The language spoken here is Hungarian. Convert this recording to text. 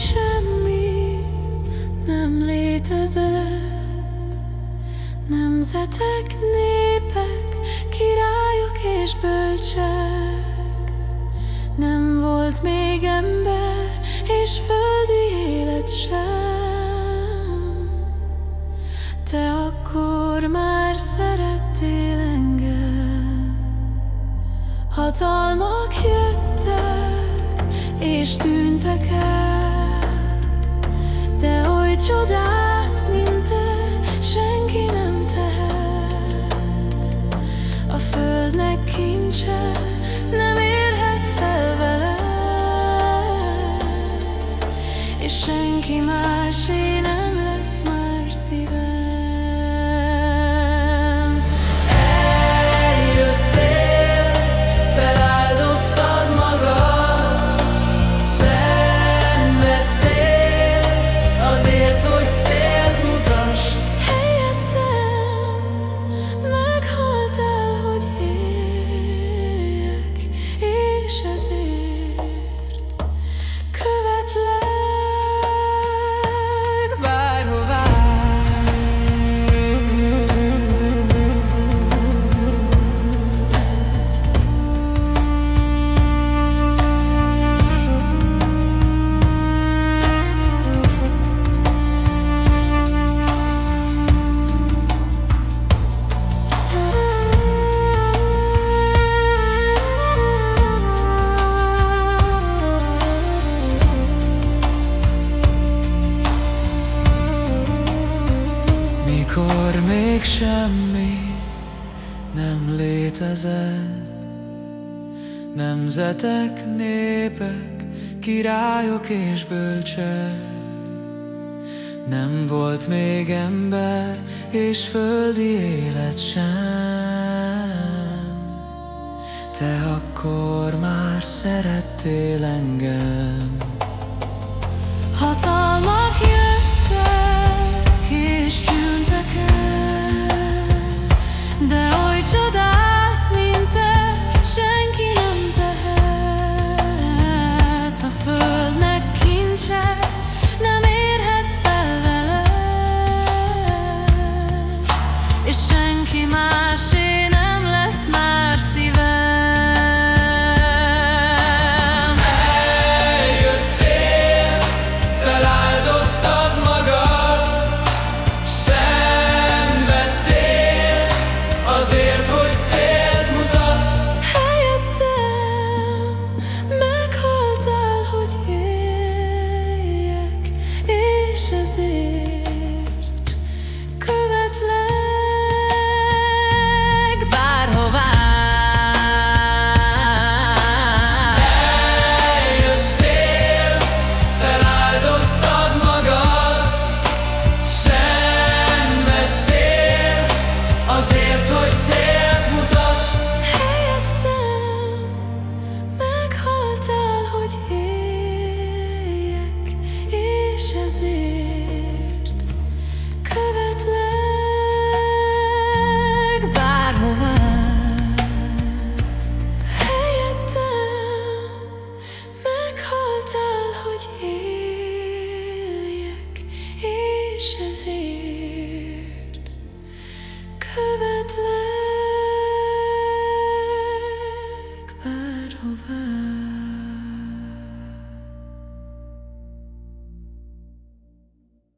semmi nem létezett. Nemzetek, népek, királyok és bölcsek. Nem volt még ember és földi élet sem. Te akkor már szerettél engem. Hatalmak jöttek és tűntek el. De oly csodál kincse nem érhet fel veled, és senki másé semmi nem létezett. Nemzetek, népek, királyok és bölcsek. Nem volt még ember és földi élet sem. Te akkor már szerettél engem. Hatalmak jöttek